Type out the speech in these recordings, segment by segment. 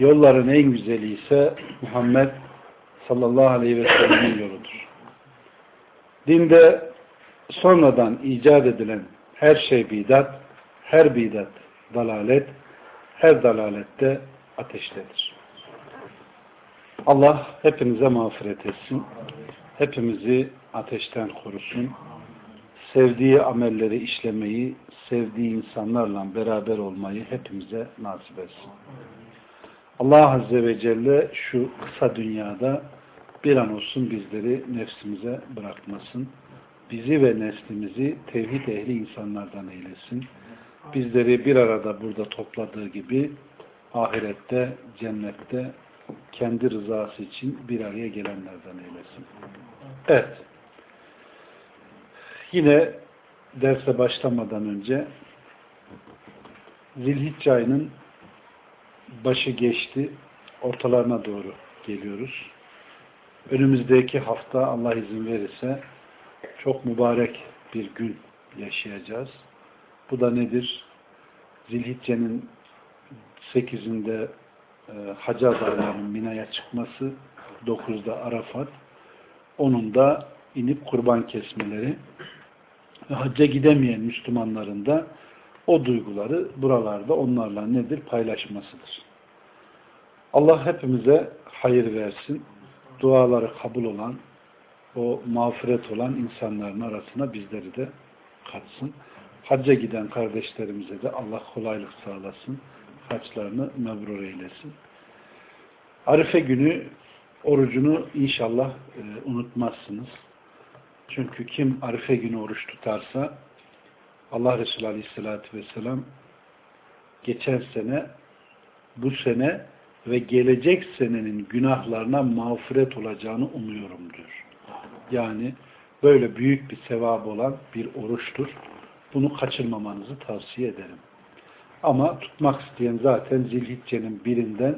Yolların en güzeli ise Muhammed sallallahu aleyhi ve sellem'in yoludur. Dinde sonradan icat edilen her şey bidat, her bidat dalalet, her dalalette ateştedir. Allah hepinize mağfiret etsin. Hepimizi ateşten korusun. Sevdiği amelleri işlemeyi, sevdiği insanlarla beraber olmayı hepimize nasip etsin. Allah Azze ve Celle şu kısa dünyada bir an olsun bizleri nefsimize bırakmasın. Bizi ve neslimizi tevhid ehli insanlardan eylesin. Bizleri bir arada burada topladığı gibi ahirette, cennette kendi rızası için bir araya gelenlerden eylesin. Evet. Yine derse başlamadan önce Zilhicce ayının başı geçti. Ortalarına doğru geliyoruz. Önümüzdeki hafta Allah izin verirse çok mübarek bir gün yaşayacağız. Bu da nedir? Zilhicce'nin 8'inde e, Hacı adaylarının Mina'ya çıkması, 9'da Arafat, onun da inip kurban kesmeleri hacca gidemeyen Müslümanların da o duyguları buralarda onlarla nedir? Paylaşmasıdır. Allah hepimize hayır versin. Duaları kabul olan, o mağfiret olan insanların arasına bizleri de katsın. Hacca giden kardeşlerimize de Allah kolaylık sağlasın. Haçlarını mebrur eylesin. Arife günü orucunu inşallah e, unutmazsınız. Çünkü kim Arife günü oruç tutarsa Allah Resulü Aleyhisselatü Vesselam geçen sene, bu sene ve gelecek senenin günahlarına mağfiret olacağını umuyorum diyor. Yani böyle büyük bir sevap olan bir oruçtur. Bunu kaçırmamanızı tavsiye ederim. Ama tutmak isteyen zaten Zilhicce'nin birinden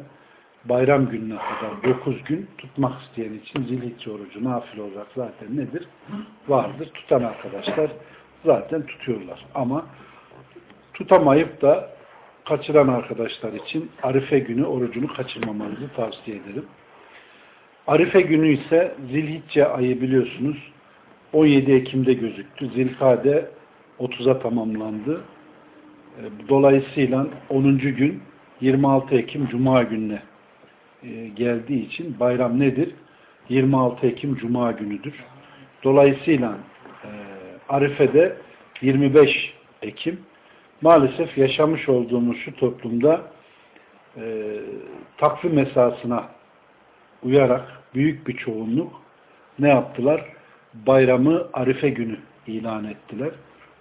bayram gününe kadar 9 gün tutmak isteyen için Zilhicce orucu nafile olarak zaten nedir? Vardır. Tutan arkadaşlar zaten tutuyorlar. Ama tutamayıp da kaçıran arkadaşlar için Arife günü orucunu kaçırmamanızı tavsiye ederim. Arife günü ise Zilhicce ayı biliyorsunuz 17 Ekim'de gözüktü. Zilkade 30'a tamamlandı. E, dolayısıyla 10. gün 26 Ekim Cuma gününe e, geldiği için bayram nedir? 26 Ekim Cuma günüdür. Dolayısıyla Arife'de 25 Ekim maalesef yaşamış olduğumuz şu toplumda e, takvim esasına uyarak büyük bir çoğunluk ne yaptılar? Bayramı Arife günü ilan ettiler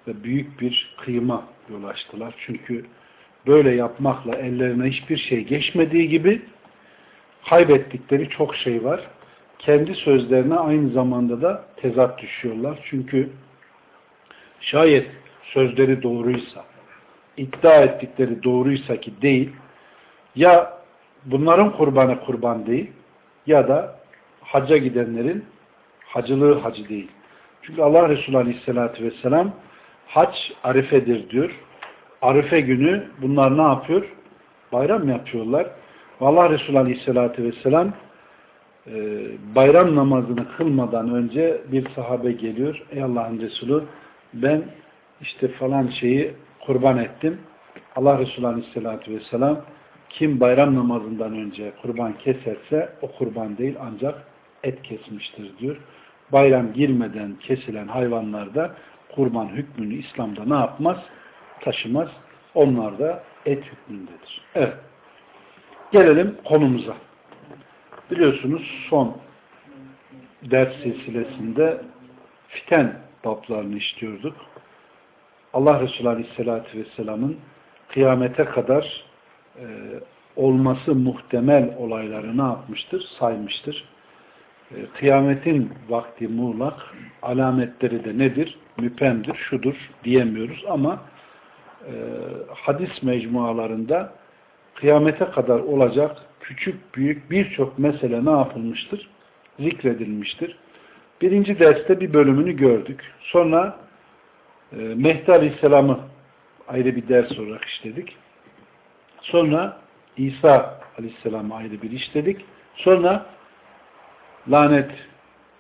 ve büyük bir kıyıma yol açtılar. Çünkü böyle yapmakla ellerine hiçbir şey geçmediği gibi kaybettikleri çok şey var. Kendi sözlerine aynı zamanda da tezat düşüyorlar. Çünkü şayet sözleri doğruysa, iddia ettikleri doğruysa ki değil, ya bunların kurbanı kurban değil ya da hacca gidenlerin hacılığı hacı değil. Çünkü Allah Resulü Aleyhisselatü Vesselam hac arifedir diyor. Arife günü bunlar ne yapıyor? Bayram yapıyorlar. Allah Resulü Aleyhisselatü Vesselam e, bayram namazını kılmadan önce bir sahabe geliyor. Ey Allah'ın Resulü ben işte falan şeyi kurban ettim. Allah Resulü Aleyhisselatü Vesselam kim bayram namazından önce kurban keserse o kurban değil ancak et kesmiştir diyor. Bayram girmeden kesilen hayvanlarda kurban hükmünü İslam'da ne yapmaz? Taşımaz. Onlar da et hükmündedir. Evet. Gelelim konumuza. Biliyorsunuz son ders silsilesinde fiten bablarını işliyorduk. Allah Resulü Aleyhisselatü Vesselam'ın kıyamete kadar e, olması muhtemel olayları ne yapmıştır? Saymıştır. E, kıyametin vakti muğlak, alametleri de nedir? Müpemdir, şudur diyemiyoruz ama e, hadis mecmualarında kıyamete kadar olacak küçük büyük birçok mesele ne yapılmıştır? Zikredilmiştir. Birinci derste bir bölümünü gördük. Sonra e, Mehdi Aleyhisselam'ı ayrı bir ders olarak işledik. Sonra İsa Aleyhisselam'ı ayrı bir işledik. Sonra lanet,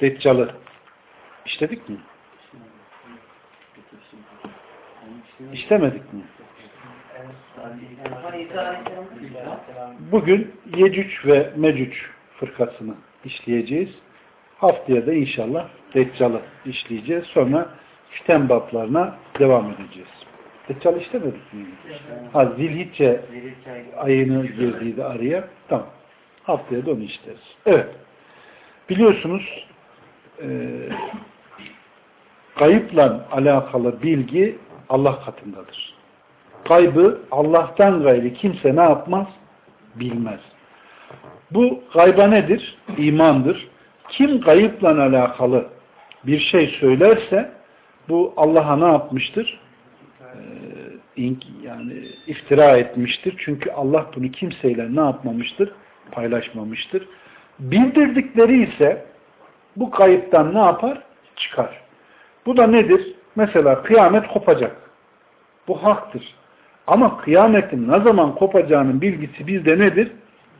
deccalı işledik mi? İşlemedik mi? Bugün Yecüc ve Mecüc fırkasını işleyeceğiz. Haftaya da inşallah Deccal'ı işleyeceğiz. Sonra fiten bablarına devam edeceğiz. Deccal işlemedik mi? Ha, Zilhicce ayını girdiydi araya. Tamam. Haftaya da onu işleriz. Evet. Biliyorsunuz e, kayıpla alakalı bilgi Allah katındadır. Kaybı Allah'tan gayri kimse ne yapmaz? Bilmez. Bu gayba nedir? İmandır. Kim kayıpla alakalı bir şey söylerse bu Allah'a ne yapmıştır? Ee, yani iftira etmiştir. Çünkü Allah bunu kimseyle ne yapmamıştır? Paylaşmamıştır. Bildirdikleri ise bu kayıptan ne yapar? Çıkar. Bu da nedir? Mesela kıyamet kopacak. Bu haktır. Ama kıyametin ne zaman kopacağının bilgisi bizde nedir?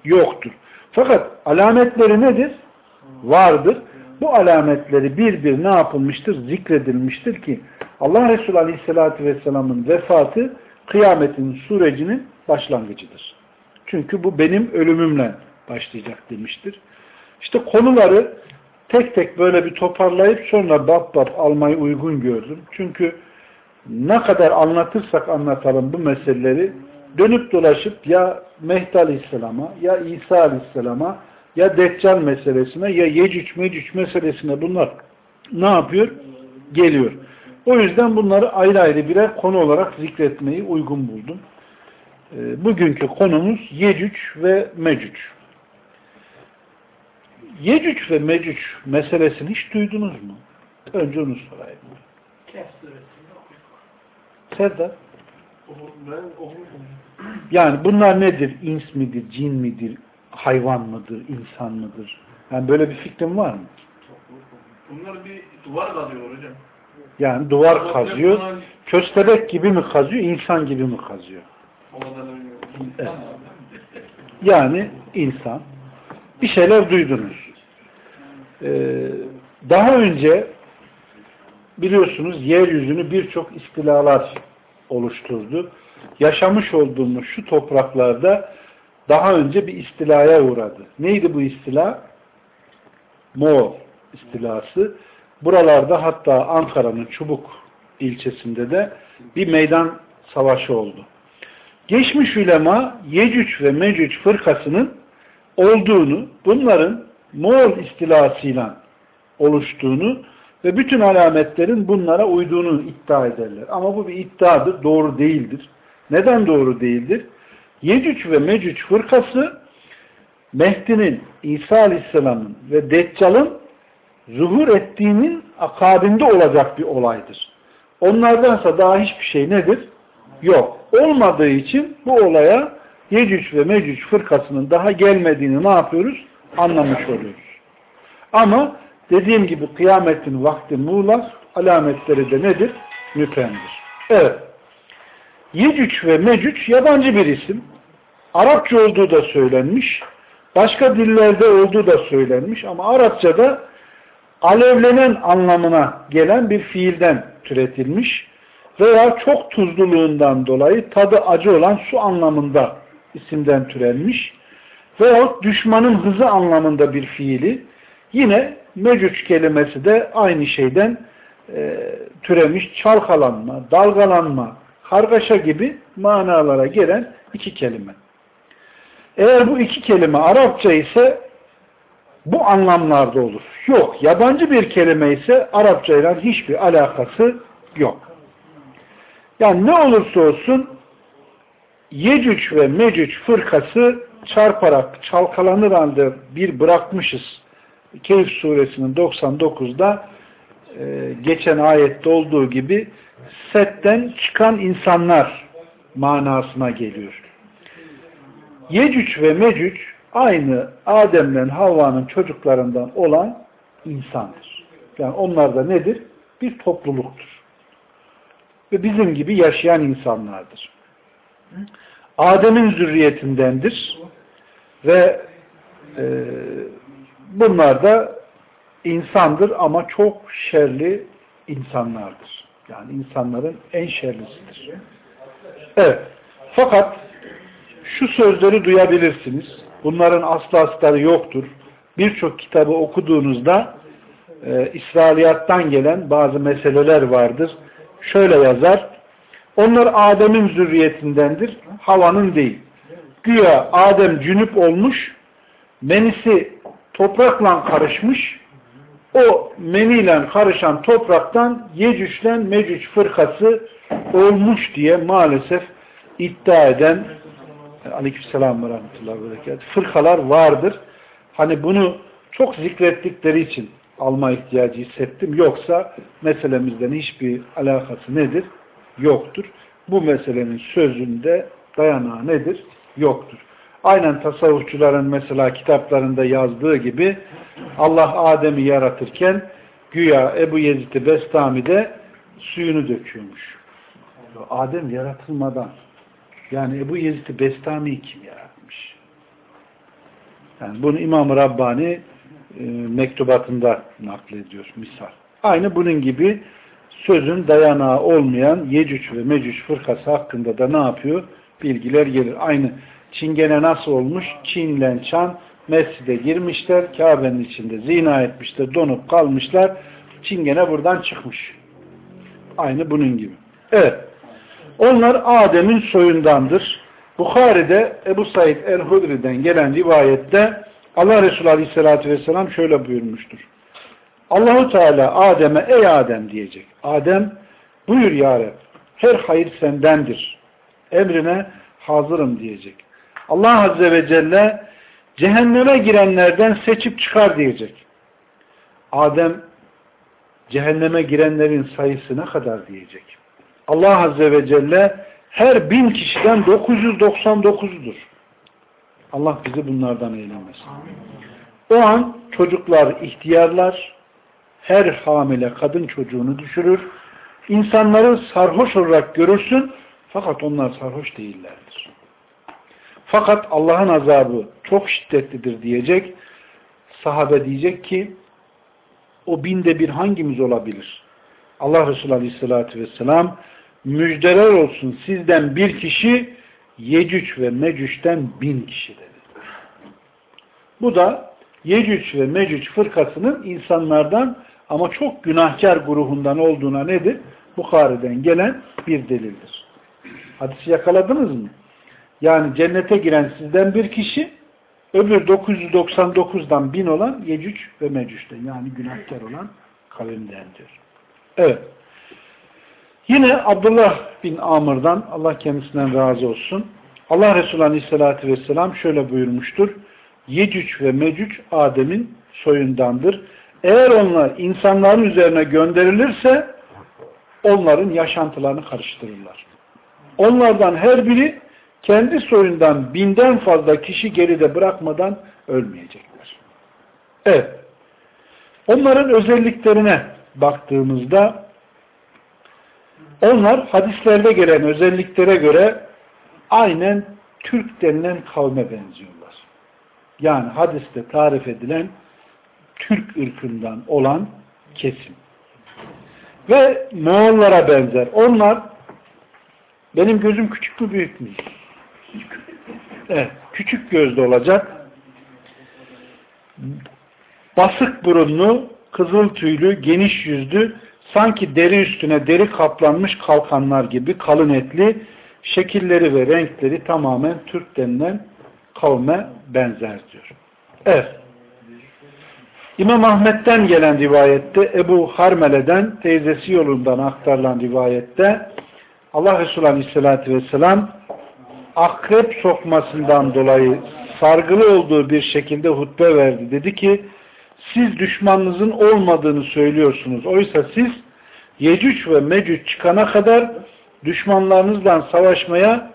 Yoktur. Fakat alametleri nedir? Vardır. Bu alametleri bir bir ne yapılmıştır? Zikredilmiştir ki Allah Resulü Aleyhisselatü Vesselam'ın vefatı kıyametin sürecinin başlangıcıdır. Çünkü bu benim ölümümle başlayacak demiştir. İşte konuları tek tek böyle bir toparlayıp sonra bab bab almayı uygun gördüm. Çünkü ne kadar anlatırsak anlatalım bu meseleleri dönüp dolaşıp ya Mehdi Aleyhisselam'a ya İsa Aleyhisselam'a ya Deccal meselesine ya Yecüc Mecüc meselesine bunlar ne yapıyor? Geliyor. O yüzden bunları ayrı ayrı birer konu olarak zikretmeyi uygun buldum. E, bugünkü konumuz Yecüc ve Mecüc. Yecüc ve Mecüc meselesini hiç duydunuz mu? Önce onu sorayım. Serdar? Yani bunlar nedir? İns midir, cin midir, hayvan mıdır, insan mıdır? Yani böyle bir fikrin var mı? Bunlar bir duvar kazıyor hocam. Yani duvar kazıyor. Köstebek gibi mi kazıyor, insan gibi mi kazıyor? Evet. Yani insan. Bir şeyler duydunuz. Ee, daha önce biliyorsunuz yeryüzünü birçok istilalar oluşturdu. Yaşamış olduğumuz şu topraklarda daha önce bir istilaya uğradı. Neydi bu istila? Moğol istilası. Buralarda hatta Ankara'nın Çubuk ilçesinde de bir meydan savaşı oldu. Geçmiş ulema Yecüc ve Mecüc fırkasının olduğunu, bunların Moğol istilasıyla oluştuğunu ve bütün alametlerin bunlara uyduğunu iddia ederler. Ama bu bir iddiadır, doğru değildir. Neden doğru değildir? Yecüc ve Mecüc fırkası Mehdi'nin, İsa Aleyhisselam'ın ve Deccal'ın zuhur ettiğinin akabinde olacak bir olaydır. Onlardansa daha hiçbir şey nedir? Yok. Olmadığı için bu olaya Yecüc ve Mecüc fırkasının daha gelmediğini ne yapıyoruz? Anlamış oluyoruz. Ama dediğim gibi kıyametin vakti muğlak, alametleri de nedir? Müpemdir. Evet. Yecüc ve Mecüc yabancı bir isim. Arapça olduğu da söylenmiş. Başka dillerde olduğu da söylenmiş. Ama Arapçada alevlenen anlamına gelen bir fiilden türetilmiş. Veya çok tuzluluğundan dolayı tadı acı olan su anlamında isimden türenmiş. Veyahut düşmanın hızı anlamında bir fiili. Yine mecüc kelimesi de aynı şeyden e, türemiş çalkalanma, dalgalanma, kargaşa gibi manalara gelen iki kelime. Eğer bu iki kelime Arapça ise bu anlamlarda olur. Yok. Yabancı bir kelime ise Arapça ile hiçbir alakası yok. Yani ne olursa olsun Yecüc ve Mecüc fırkası çarparak çalkalanır halde bir bırakmışız. Keyif suresinin 99'da e, geçen ayette olduğu gibi setten çıkan insanlar manasına geliyor. Yecüc ve Mecüc aynı Adem'le Havva'nın çocuklarından olan insandır. Yani onlar da nedir? Bir topluluktur. Ve bizim gibi yaşayan insanlardır. Adem'in zürriyetindendir. Ve e, bunlar da insandır ama çok şerli insanlardır. Yani insanların en şerlisidir. Evet. Fakat şu sözleri duyabilirsiniz. Bunların aslı astarı yoktur. Birçok kitabı okuduğunuzda e, İsrailiyattan gelen bazı meseleler vardır. Şöyle yazar. Onlar Adem'in zürriyetindendir. Havanın değil. Güya Adem cünüp olmuş, menisi toprakla karışmış, o meniyle karışan topraktan Yecüc'le Mecüc fırkası olmuş diye maalesef iddia eden aleykümselam ve rahmetullahi ve fırkalar vardır. Hani bunu çok zikrettikleri için alma ihtiyacı hissettim. Yoksa meselemizden hiçbir alakası nedir? Yoktur. Bu meselenin sözünde dayanağı nedir? Yoktur. Aynen tasavvufçuların mesela kitaplarında yazdığı gibi Allah Adem'i yaratırken güya Ebu Yezid-i Bestami'de suyunu döküyormuş. Adem yaratılmadan yani Ebu Yezid-i Bestami kim yaratmış? Yani bunu İmam-ı Rabbani e, mektubatında naklediyor misal. Aynı bunun gibi sözün dayanağı olmayan Yecüc ve Mecüc fırkası hakkında da ne yapıyor? Bilgiler gelir. Aynı Çingene nasıl olmuş? Çinlen Çan mescide girmişler. Kabe'nin içinde zina etmişler. Donup kalmışlar. Çingene buradan çıkmış. Aynı bunun gibi. Evet. Onlar Adem'in soyundandır. Bukhari'de Ebu Said el-Hudri'den gelen rivayette Allah Resulü Aleyhisselatü Vesselam şöyle buyurmuştur. Allahu Teala Adem'e ey Adem diyecek. Adem buyur ya Rab her hayır sendendir. Emrine hazırım diyecek. Allah Azze ve Celle cehenneme girenlerden seçip çıkar diyecek. Adem cehenneme girenlerin sayısı ne kadar diyecek. Allah Azze ve Celle her bin kişiden 999'dur. Allah bizi bunlardan eylemesin. O an çocuklar, ihtiyarlar, her hamile kadın çocuğunu düşürür. İnsanları sarhoş olarak görürsün fakat onlar sarhoş değillerdir. Fakat Allah'ın azabı çok şiddetlidir diyecek. Sahabe diyecek ki o binde bir hangimiz olabilir? Allah Resulü Aleyhisselatü Vesselam müjdeler olsun sizden bir kişi Yecüc ve Mecüc'ten bin kişi dedi. Bu da Yecüc ve Mecüc fırkasının insanlardan ama çok günahkar grubundan olduğuna nedir? Bukhari'den gelen bir delildir. Hadisi yakaladınız mı? Yani cennete giren sizden bir kişi, öbür 999'dan bin olan Yecüc ve Mecüc'ten yani günahkar olan kavimden diyor. Evet. Yine Abdullah bin Amr'dan Allah kendisinden razı olsun. Allah Resulü Aleyhisselatü Vesselam şöyle buyurmuştur. Yecüc ve Mecüc Adem'in soyundandır. Eğer onlar insanların üzerine gönderilirse onların yaşantılarını karıştırırlar. Onlardan her biri kendi soyundan binden fazla kişi geride bırakmadan ölmeyecekler. Evet. Onların özelliklerine baktığımızda onlar hadislerde gelen özelliklere göre aynen Türk denilen kavme benziyorlar. Yani hadiste tarif edilen Türk ırkından olan kesim. Ve Moğollara benzer. Onlar benim gözüm küçük mü büyük mü? Evet, küçük gözlü olacak. Basık burunlu, kızıl tüylü, geniş yüzlü, sanki deri üstüne deri kaplanmış kalkanlar gibi kalın etli, şekilleri ve renkleri tamamen Türk denilen kavme benzer diyor. Evet. İmam Ahmet'ten gelen rivayette Ebu Harmele'den teyzesi yolundan aktarılan rivayette Allah Resulü Aleyhisselatü Vesselam akrep sokmasından dolayı sargılı olduğu bir şekilde hutbe verdi. Dedi ki siz düşmanınızın olmadığını söylüyorsunuz. Oysa siz Yecüc ve Mecüc çıkana kadar düşmanlarınızla savaşmaya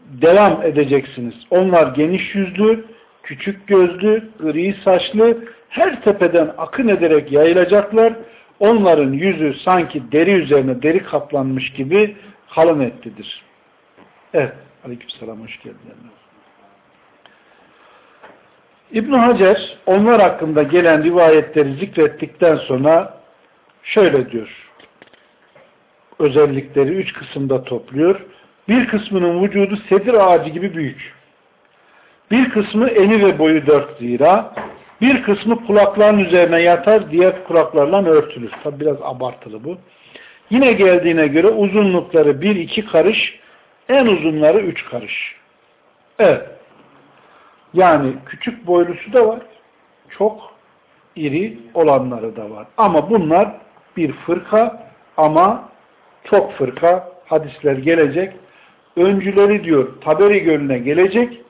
devam edeceksiniz. Onlar geniş yüzlü, küçük gözlü, gri saçlı, her tepeden akın ederek yayılacaklar. Onların yüzü sanki deri üzerine deri kaplanmış gibi kalın etlidir. Evet. Aleykümselam. Hoş geldin. ibn Hacer onlar hakkında gelen rivayetleri zikrettikten sonra şöyle diyor. Özellikleri üç kısımda topluyor. Bir kısmının vücudu sedir ağacı gibi büyük. Bir kısmı eni ve boyu dört zira. Bir kısmı kulakların üzerine yatar, diğer kulaklarla örtülür. Tabi biraz abartılı bu. Yine geldiğine göre uzunlukları bir iki karış, en uzunları üç karış. Evet. Yani küçük boylusu da var. Çok iri olanları da var. Ama bunlar bir fırka ama çok fırka hadisler gelecek. Öncüleri diyor Taberi Gölü'ne gelecek.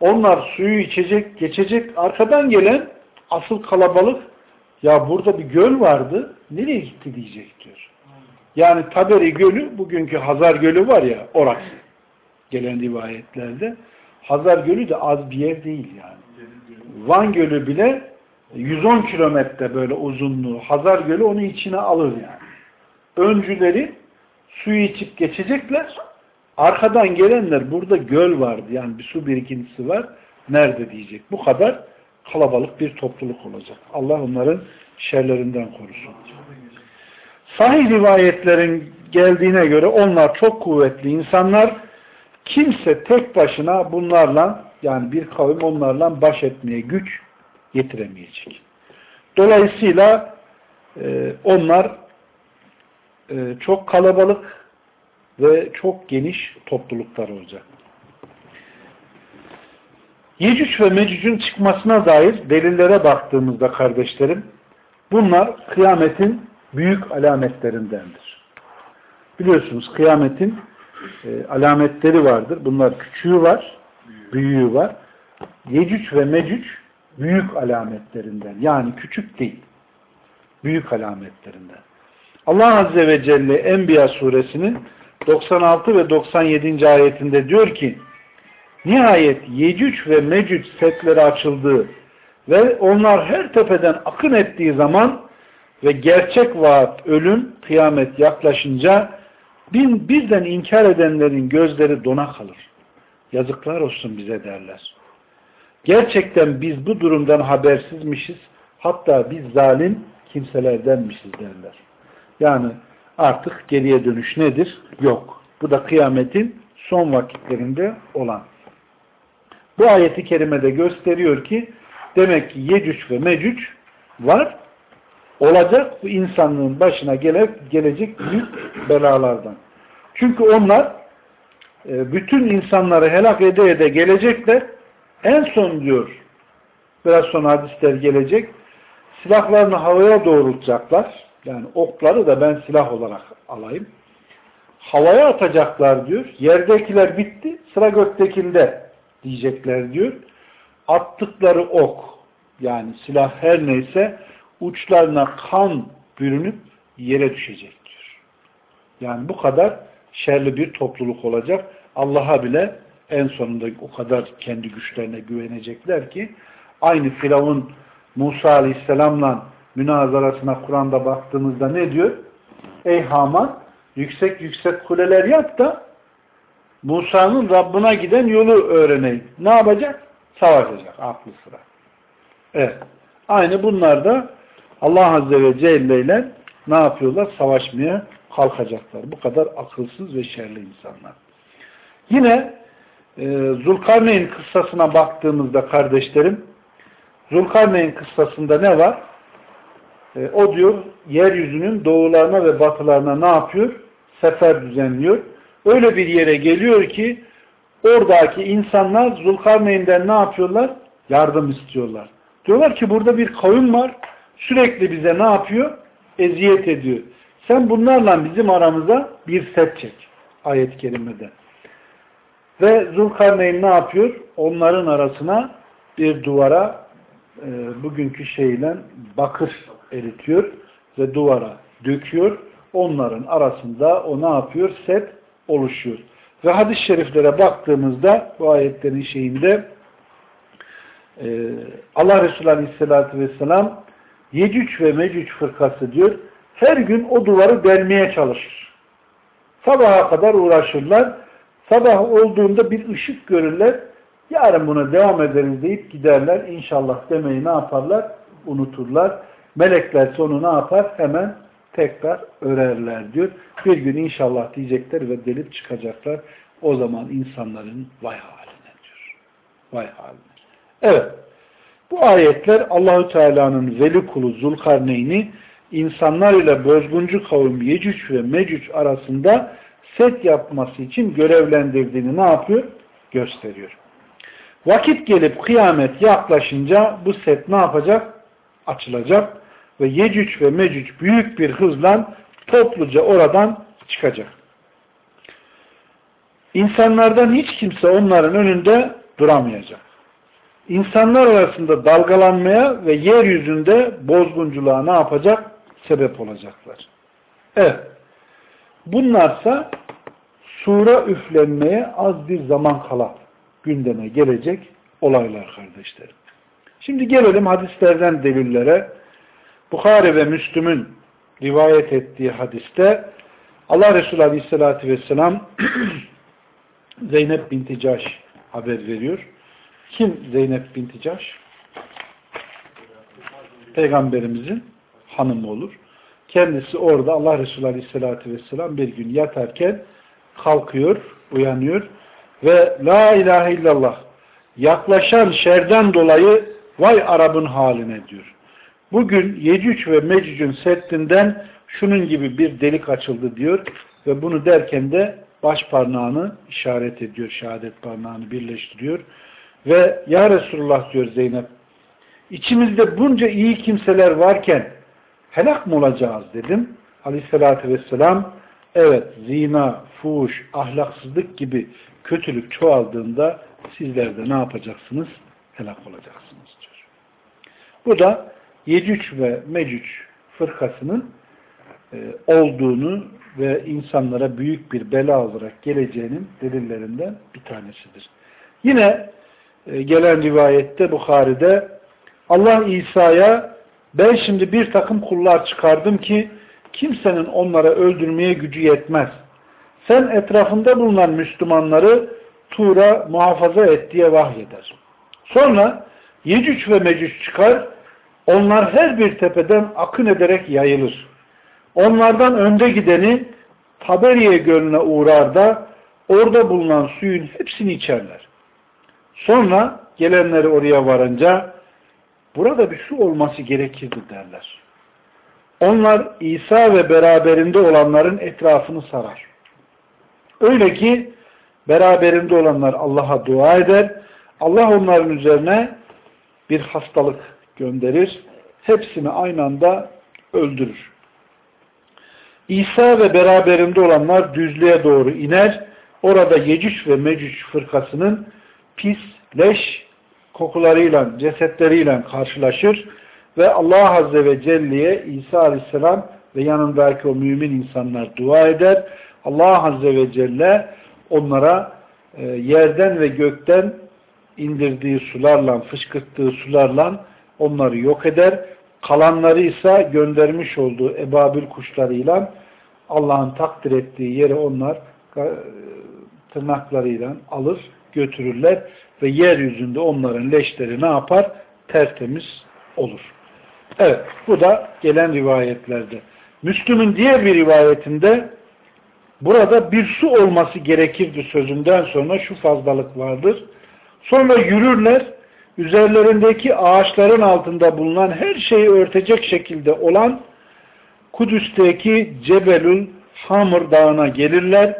Onlar suyu içecek, geçecek. Arkadan gelen asıl kalabalık ya burada bir göl vardı. Nereye gitti diyecek diyor. Yani Taberi Gölü, bugünkü Hazar Gölü var ya orası. Gelen rivayetlerde. Hazar Gölü de az bir yer değil yani. Van Gölü bile 110 kilometre böyle uzunluğu. Hazar Gölü onu içine alır yani. Öncüleri suyu içip geçecekler. Arkadan gelenler burada göl vardı. Yani bir su birikintisi var. Nerede diyecek. Bu kadar kalabalık bir topluluk olacak. Allah onların şerlerinden korusun. Sahih rivayetlerin geldiğine göre onlar çok kuvvetli insanlar. Kimse tek başına bunlarla yani bir kavim onlarla baş etmeye güç getiremeyecek. Dolayısıyla e, onlar e, çok kalabalık ve çok geniş topluluklar olacak. Yecüc ve Mecüc'ün çıkmasına dair delillere baktığımızda kardeşlerim, bunlar kıyametin büyük alametlerindendir. Biliyorsunuz kıyametin e, alametleri vardır. Bunlar küçüğü var, büyüğü var. Yecüc ve Mecüc büyük alametlerinden. Yani küçük değil. Büyük alametlerinden. Allah Azze ve Celle Enbiya suresinin 96 ve 97. ayetinde diyor ki nihayet Yecüc ve Mecüc setleri açıldığı ve onlar her tepeden akın ettiği zaman ve gerçek vaat, ölüm, kıyamet yaklaşınca bin birden inkar edenlerin gözleri dona kalır. Yazıklar olsun bize derler. Gerçekten biz bu durumdan habersizmişiz. Hatta biz zalim kimselerdenmişiz derler. Yani artık geriye dönüş nedir? Yok. Bu da kıyametin son vakitlerinde olan. Bu ayeti kerimede gösteriyor ki demek ki Yecüc ve Mecüc var. Olacak bu insanlığın başına gele, gelecek büyük belalardan. Çünkü onlar e, bütün insanları helak ede ede gelecekler en son diyor, biraz sonra hadisler gelecek, silahlarını havaya doğrultacaklar. Yani okları da ben silah olarak alayım. Havaya atacaklar diyor. Yerdekiler bitti, sıra göktekinde diyecekler diyor. Attıkları ok, yani silah her neyse uçlarına kan bürünüp yere düşecek diyor. Yani bu kadar şerli bir topluluk olacak. Allah'a bile en sonunda o kadar kendi güçlerine güvenecekler ki aynı Firavun Musa Aleyhisselam'la münazarasına Kur'an'da baktığımızda ne diyor? Ey Haman yüksek yüksek kuleler yap da Musa'nın Rabbına giden yolu öğreneyim. Ne yapacak? Savaşacak. Aklı sıra. Evet. Aynı bunlar da Allah Azze ve Celle ile ne yapıyorlar? Savaşmaya kalkacaklar. Bu kadar akılsız ve şerli insanlar. Yine e, Zulkarneyn kıssasına baktığımızda kardeşlerim Zulkarneyn kıssasında ne var? E, o diyor yeryüzünün doğularına ve batılarına ne yapıyor? Sefer düzenliyor. Öyle bir yere geliyor ki oradaki insanlar Zulkarneyn'den ne yapıyorlar? Yardım istiyorlar. Diyorlar ki burada bir kavim var. Sürekli bize ne yapıyor? Eziyet ediyor. Sen bunlarla bizim aramıza bir set çek. Ayet-i kerimede. Ve Zulkarneyn ne yapıyor? Onların arasına bir duvara e, bugünkü şeyle bakır eritiyor ve duvara döküyor. Onların arasında o ne yapıyor? Set oluşuyor. Ve hadis-i şeriflere baktığımızda bu ayetlerin şeyinde e, Allah Resulü Aleyhisselatü Vesselam Yecüc ve Mecüc fırkası diyor her gün o duvarı delmeye çalışır. Sabaha kadar uğraşırlar. Sabah olduğunda bir ışık görürler. Yarın buna devam ederiz deyip giderler. İnşallah demeyi ne yaparlar? Unuturlar. Melekler onu ne yapar? Hemen tekrar örerler diyor. Bir gün inşallah diyecekler ve delip çıkacaklar. O zaman insanların vay haline diyor. Vay haline. Evet. Bu ayetler Allahü Teala'nın veli kulu Zulkarneyn'i insanlar ile bozguncu kavim Yecüc ve Mecüc arasında set yapması için görevlendirdiğini ne yapıyor? Gösteriyor. Vakit gelip kıyamet yaklaşınca bu set ne yapacak? Açılacak ve Yecüc ve Mecüc büyük bir hızla topluca oradan çıkacak. İnsanlardan hiç kimse onların önünde duramayacak. İnsanlar arasında dalgalanmaya ve yeryüzünde bozgunculuğa ne yapacak? Sebep olacaklar. Evet. Bunlarsa sura üflenmeye az bir zaman kala gündeme gelecek olaylar kardeşlerim. Şimdi gelelim hadislerden delillere. Bukhari ve Müslüm'ün rivayet ettiği hadiste Allah Resulü Aleyhisselatü Vesselam Zeynep binti Caş haber veriyor. Kim Zeynep binti Caş? Peygamberimizin hanımı olur. Kendisi orada Allah Resulü Aleyhisselatü Vesselam bir gün yatarken kalkıyor, uyanıyor ve La ilahe illallah yaklaşan şerden dolayı vay Arap'ın haline diyor. Bugün Yecüc ve Mecüc'ün settinden şunun gibi bir delik açıldı diyor ve bunu derken de baş parmağını işaret ediyor, şehadet parmağını birleştiriyor. Ve Ya Resulullah diyor Zeynep, içimizde bunca iyi kimseler varken helak mı olacağız dedim. Aleyhissalatü vesselam, evet zina, fuhuş, ahlaksızlık gibi kötülük çoğaldığında sizler de ne yapacaksınız? Helak olacaksınız diyor. Bu da Yecüc ve Mecüc fırkasının e, olduğunu ve insanlara büyük bir bela olarak geleceğinin delillerinden bir tanesidir. Yine gelen rivayette Bukhari'de Allah İsa'ya ben şimdi bir takım kullar çıkardım ki kimsenin onlara öldürmeye gücü yetmez. Sen etrafında bulunan Müslümanları Tur'a muhafaza et diye vahyeder. Sonra Yecüc ve Mecüc çıkar, onlar her bir tepeden akın ederek yayılır. Onlardan önde gideni Taberiye Gölü'ne uğrar da orada bulunan suyun hepsini içerler. Sonra gelenleri oraya varınca burada bir su olması gerekirdi derler. Onlar İsa ve beraberinde olanların etrafını sarar. Öyle ki beraberinde olanlar Allah'a dua eder. Allah onların üzerine bir hastalık gönderir. Hepsini aynı anda öldürür. İsa ve beraberinde olanlar düzlüğe doğru iner. Orada Yecüc ve Mecüc fırkasının pis, leş kokularıyla, cesetleriyle karşılaşır ve Allah Azze ve Celle'ye İsa Aleyhisselam ve yanındaki o mümin insanlar dua eder. Allah Azze ve Celle onlara e, yerden ve gökten indirdiği sularla, fışkırttığı sularla onları yok eder. Kalanları ise göndermiş olduğu ebabil kuşlarıyla Allah'ın takdir ettiği yere onlar e, tırnaklarıyla alır, götürürler ve yeryüzünde onların leşleri ne yapar? Tertemiz olur. Evet, bu da gelen rivayetlerde. Müslüm'ün diğer bir rivayetinde burada bir su olması gerekirdi sözünden sonra şu fazlalık vardır. Sonra yürürler, üzerlerindeki ağaçların altında bulunan her şeyi örtecek şekilde olan Kudüs'teki Cebelül Hamur dağına gelirler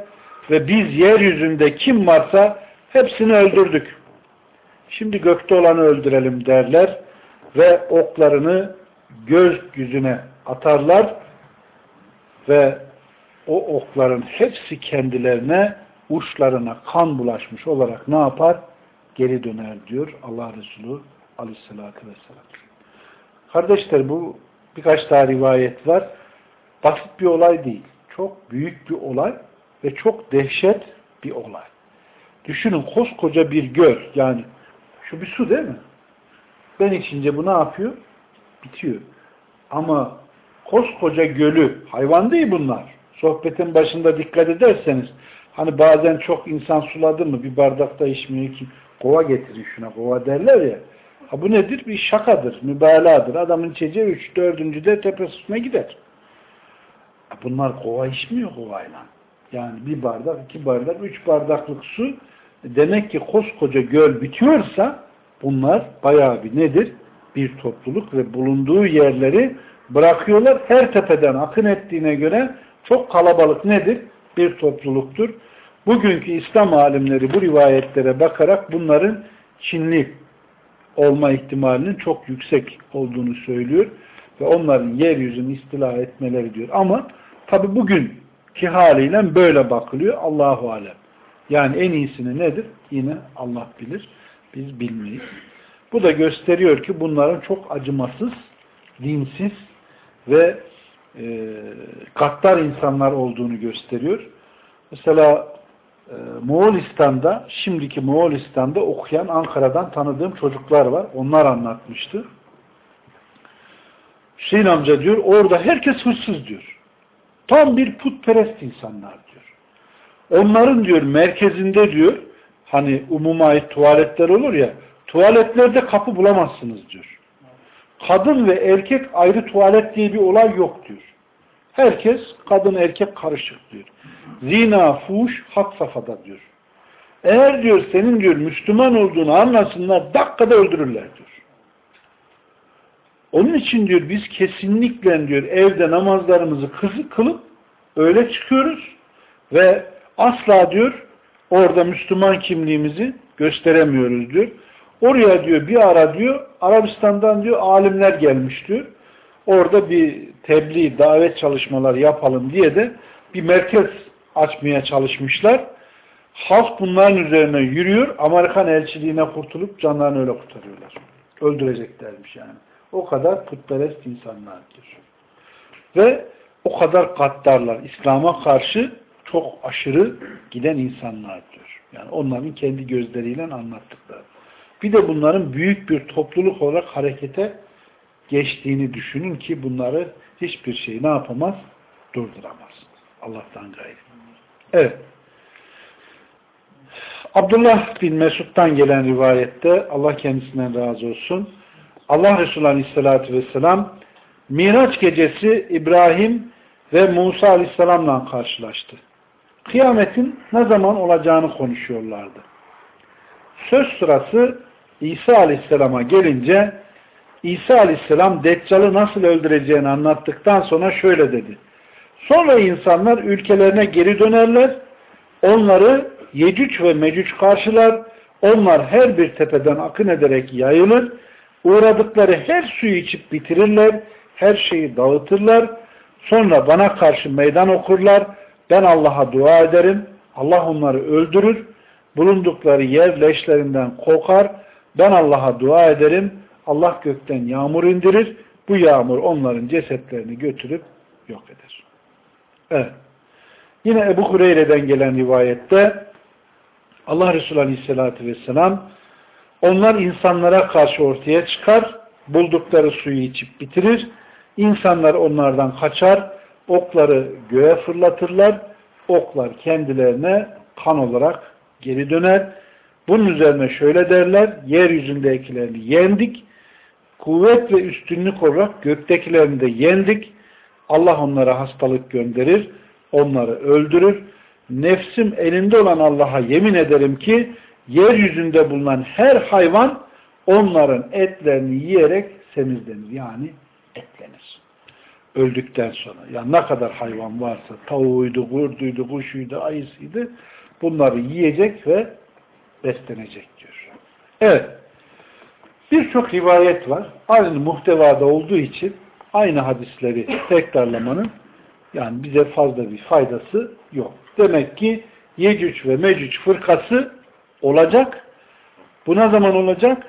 ve biz yeryüzünde kim varsa hepsini öldürdük. Şimdi gökte olanı öldürelim derler ve oklarını gökyüzüne atarlar ve o okların hepsi kendilerine uçlarına kan bulaşmış olarak ne yapar? Geri döner diyor Allah Resulü aleyhissalatü vesselam. Kardeşler bu birkaç daha rivayet var. Basit bir olay değil. Çok büyük bir olay ve çok dehşet bir olay. Düşünün koskoca bir göl yani şu bir su değil mi? Ben içince bu ne yapıyor? Bitiyor. Ama koskoca gölü, hayvan değil bunlar. Sohbetin başında dikkat ederseniz hani bazen çok insan suladı mı bir bardakta içmiyor ki kova getirin şuna kova derler ya. Ha bu nedir? Bir şakadır, mübalağadır. Adamın içeceği üç, dördüncü de tepesine gider. Bunlar kova içmiyor kovayla. Yani bir bardak, iki bardak, üç bardaklık su demek ki koskoca göl bitiyorsa bunlar bayağı bir nedir? Bir topluluk ve bulunduğu yerleri bırakıyorlar. Her tepeden akın ettiğine göre çok kalabalık nedir? Bir topluluktur. Bugünkü İslam alimleri bu rivayetlere bakarak bunların Çinli olma ihtimalinin çok yüksek olduğunu söylüyor. Ve onların yeryüzünü istila etmeleri diyor. Ama tabi bugünkü haliyle böyle bakılıyor. Allahu Alem. Yani en iyisini nedir? Yine Allah bilir. Biz bilmeyiz. Bu da gösteriyor ki bunların çok acımasız, dinsiz ve e, kattar insanlar olduğunu gösteriyor. Mesela e, Moğolistan'da, şimdiki Moğolistan'da okuyan Ankara'dan tanıdığım çocuklar var. Onlar anlatmıştı. Hüseyin amca diyor, orada herkes hırsız diyor. Tam bir putperest insanlar diyor. Onların diyor merkezinde diyor, hani umuma ait tuvaletler olur ya, tuvaletlerde kapı bulamazsınız diyor. Kadın ve erkek ayrı tuvalet diye bir olay yok diyor. Herkes kadın erkek karışık diyor. Zina, fuş, hat safhada diyor. Eğer diyor senin diyor Müslüman olduğunu anlasınlar dakikada öldürürler diyor. Onun için diyor biz kesinlikle diyor evde namazlarımızı kılıp öyle çıkıyoruz ve asla diyor orada Müslüman kimliğimizi gösteremiyoruz diyor. Oraya diyor bir ara diyor Arabistan'dan diyor alimler gelmiş diyor. Orada bir tebliğ, davet çalışmaları yapalım diye de bir merkez açmaya çalışmışlar. Halk bunların üzerine yürüyor. Amerikan elçiliğine kurtulup canlarını öyle kurtarıyorlar. Öldüreceklermiş yani. O kadar putperest insanlardır. Ve o kadar kattarlar. İslam'a karşı çok aşırı giden insanlardır. Yani onların kendi gözleriyle anlattıkları. Bir de bunların büyük bir topluluk olarak harekete geçtiğini düşünün ki bunları hiçbir şey ne yapamaz? Durduramaz. Allah'tan gayrı. Evet. Abdullah bin Mesud'dan gelen rivayette Allah kendisinden razı olsun. Allah Resulü Aleyhisselatü Vesselam Miraç gecesi İbrahim ve Musa Aleyhisselam'la karşılaştı. Kıyametin ne zaman olacağını konuşuyorlardı. Söz sırası İsa Aleyhisselam'a gelince İsa Aleyhisselam Deccal'ı nasıl öldüreceğini anlattıktan sonra şöyle dedi. Sonra insanlar ülkelerine geri dönerler. Onları Yecüc ve Mecüc karşılar. Onlar her bir tepeden akın ederek yayılır. Uğradıkları her suyu içip bitirirler. Her şeyi dağıtırlar. Sonra bana karşı meydan okurlar. Ben Allah'a dua ederim. Allah onları öldürür. Bulundukları yer leşlerinden kokar. Ben Allah'a dua ederim. Allah gökten yağmur indirir. Bu yağmur onların cesetlerini götürüp yok eder. Evet. Yine Ebu Hureyre'den gelen rivayette Allah Resulü Aleyhisselatü Vesselam onlar insanlara karşı ortaya çıkar, buldukları suyu içip bitirir, insanlar onlardan kaçar, okları göğe fırlatırlar, oklar kendilerine kan olarak geri döner. Bunun üzerine şöyle derler, yeryüzündekilerini yendik, kuvvet ve üstünlük olarak göktekilerini de yendik, Allah onlara hastalık gönderir, onları öldürür. Nefsim elinde olan Allah'a yemin ederim ki yeryüzünde bulunan her hayvan onların etlerini yiyerek semizlenir. Yani etlenir. Öldükten sonra. Yani ne kadar hayvan varsa tavuğuydu, kurduydu, kuşuydu, ayısıydı bunları yiyecek ve beslenecek diyor. Evet. Birçok rivayet var. Aynı muhtevada olduğu için aynı hadisleri tekrarlamanın yani bize fazla bir faydası yok. Demek ki Yecüc ve Mecüc fırkası olacak. Bu ne zaman olacak?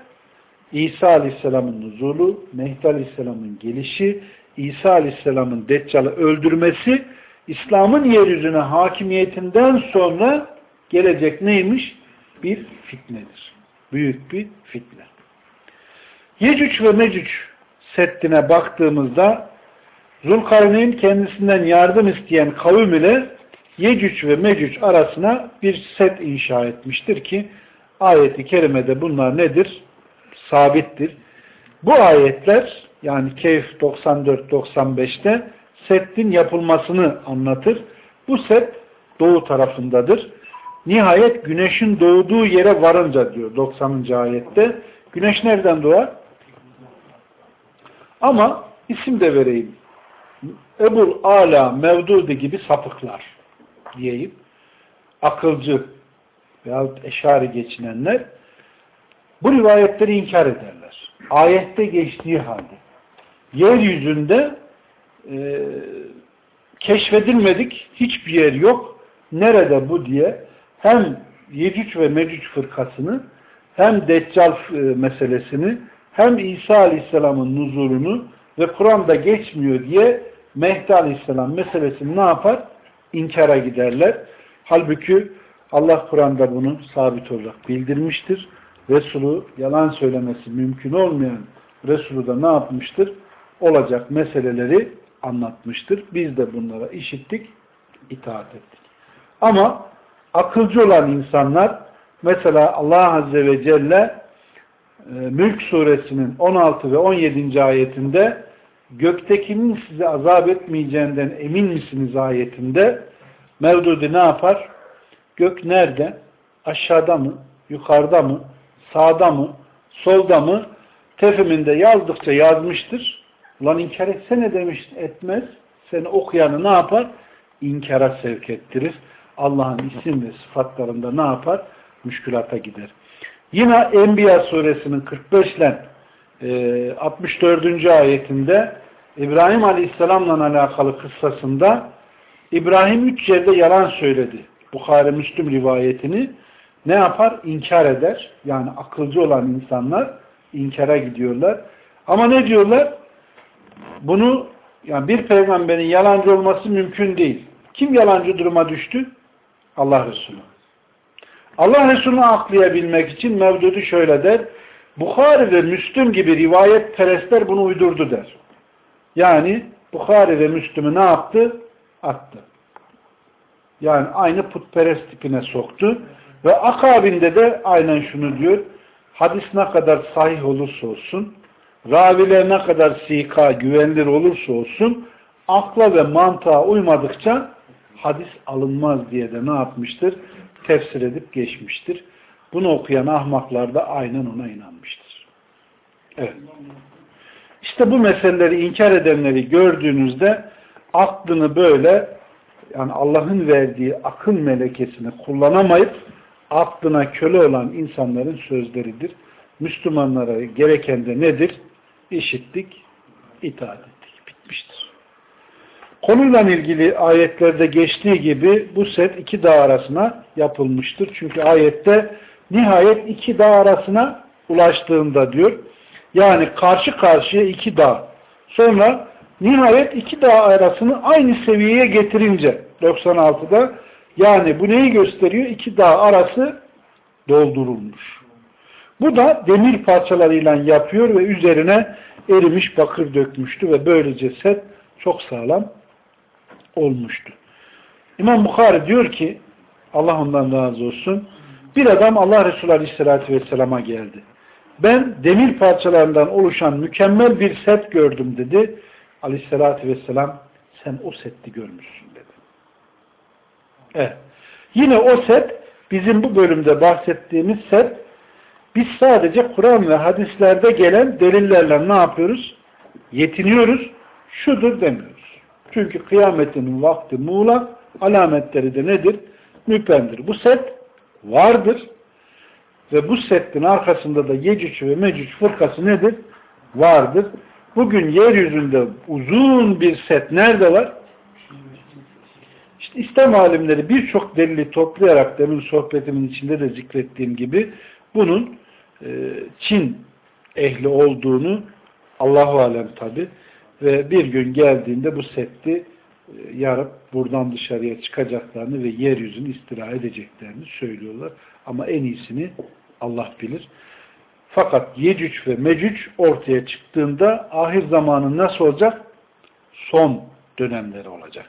İsa Aleyhisselam'ın nuzulu, Mehdi Aleyhisselam'ın gelişi, İsa Aleyhisselam'ın Deccal'ı öldürmesi, İslam'ın yeryüzüne hakimiyetinden sonra gelecek neymiş? Bir fitnedir. Büyük bir fitne. Yecüc ve Mecüc settine baktığımızda Zulkarneyn kendisinden yardım isteyen kavim ile Yecüc ve Mecüc arasına bir set inşa etmiştir ki ayeti kerimede bunlar nedir? Sabittir. Bu ayetler yani Keyf 94-95'te settin yapılmasını anlatır. Bu set doğu tarafındadır. Nihayet güneşin doğduğu yere varınca diyor 90. ayette. Güneş nereden doğar? Ama isim de vereyim. Ebul Ala Mevdudi gibi sapıklar diyeyim. Akılcı veyahut eşari geçinenler bu rivayetleri inkar ederler. Ayette geçtiği halde. Yeryüzünde e, keşfedilmedik hiçbir yer yok. Nerede bu diye hem Yecüc ve Mecüc fırkasını hem Deccal e, meselesini hem İsa Aleyhisselam'ın nuzulunu ve Kur'an'da geçmiyor diye Mehdi Aleyhisselam meselesini ne yapar? İnkara giderler. Halbuki Allah Kur'an'da bunu sabit olarak bildirmiştir. Resulü yalan söylemesi mümkün olmayan Resulü da ne yapmıştır? Olacak meseleleri anlatmıştır. Biz de bunlara işittik, itaat ettik. Ama akılcı olan insanlar mesela Allah Azze ve Celle e, Mülk suresinin 16 ve 17. ayetinde göktekinin size azap etmeyeceğinden emin misiniz ayetinde Mevdudi ne yapar? Gök nerede? Aşağıda mı? Yukarıda mı? Sağda mı? Solda mı? Tefiminde yazdıkça yazmıştır. Ulan inkar etsene demiş etmez. Seni okuyanı ne yapar? İnkara sevk ettirir. Allah'ın isim ve sıfatlarında ne yapar? Müşkülata gider. Yine Enbiya suresinin 45 ile 64. ayetinde İbrahim Aleyhisselam'la alakalı kıssasında İbrahim üç yerde yalan söyledi. Bukhari Müslüm rivayetini ne yapar? İnkar eder. Yani akılcı olan insanlar inkara gidiyorlar. Ama ne diyorlar? Bunu yani bir peygamberin yalancı olması mümkün değil. Kim yalancı duruma düştü? Allah Resulü. Allah Resulü'nü aklayabilmek için Mevdudi şöyle der. Bukhari ve Müslüm gibi rivayet perestler bunu uydurdu der. Yani Bukhari ve Müslüm'ü ne yaptı? Attı. Yani aynı putperest tipine soktu. Ve akabinde de aynen şunu diyor. Hadis ne kadar sahih olursa olsun, raviler ne kadar sika, güvenilir olursa olsun, akla ve mantığa uymadıkça hadis alınmaz diye de ne yapmıştır? Tefsir edip geçmiştir. Bunu okuyan ahmaklar da aynen ona inanmıştır. Evet. İşte bu meseleleri inkar edenleri gördüğünüzde aklını böyle yani Allah'ın verdiği akıl melekesini kullanamayıp aklına köle olan insanların sözleridir. Müslümanlara gereken de nedir? İşittik, itaat ettik. Bitmiştir. Konuyla ilgili ayetlerde geçtiği gibi bu set iki dağ arasına yapılmıştır. Çünkü ayette nihayet iki dağ arasına ulaştığında diyor. Yani karşı karşıya iki dağ. Sonra nihayet iki dağ arasını aynı seviyeye getirince 96'da yani bu neyi gösteriyor? İki dağ arası doldurulmuş. Bu da demir parçalarıyla yapıyor ve üzerine erimiş bakır dökmüştü ve böylece set çok sağlam olmuştu. İmam Bukhari diyor ki Allah ondan razı olsun bir adam Allah Resulü Aleyhisselatü Vesselam'a geldi. Ben demir parçalarından oluşan mükemmel bir set gördüm dedi. Aleyhisselatü Vesselam sen o setti görmüşsün dedi. Evet. Yine o set bizim bu bölümde bahsettiğimiz set biz sadece Kur'an ve hadislerde gelen delillerle ne yapıyoruz? Yetiniyoruz. Şudur demiyoruz. Çünkü kıyametin vakti muğlak, alametleri de nedir? Müpendir. Bu set vardır. Ve bu setin arkasında da Yecüc ve Mecüc fırkası nedir? Vardır. Bugün yeryüzünde uzun bir set nerede var? İşte İslam alimleri birçok delili toplayarak demin sohbetimin içinde de zikrettiğim gibi bunun e, Çin ehli olduğunu Allahu alem tabi ve bir gün geldiğinde bu setti e, yarıp buradan dışarıya çıkacaklarını ve yeryüzünü istirahat edeceklerini söylüyorlar. Ama en iyisini Allah bilir. Fakat Yecüc ve Mecüc ortaya çıktığında ahir zamanın nasıl olacak? Son dönemleri olacak.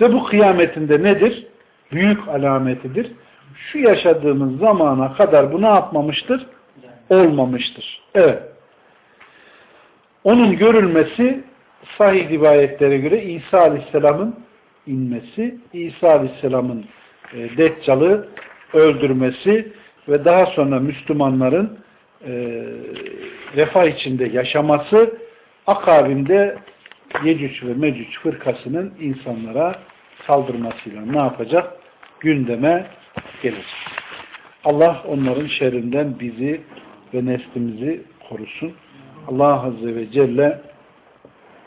Ve bu kıyametinde nedir? Büyük alametidir. Şu yaşadığımız zamana kadar bu ne yapmamıştır? Olmamıştır. Evet. Onun görülmesi sahih rivayetlere göre İsa Aleyhisselam'ın inmesi, İsa Aleyhisselam'ın e, Deccal'ı öldürmesi ve daha sonra Müslümanların e, refah içinde yaşaması akabinde Yecüc ve Mecüc fırkasının insanlara saldırmasıyla ne yapacak? Gündeme gelir. Allah onların şerrinden bizi ve neslimizi korusun. Allah Azze ve Celle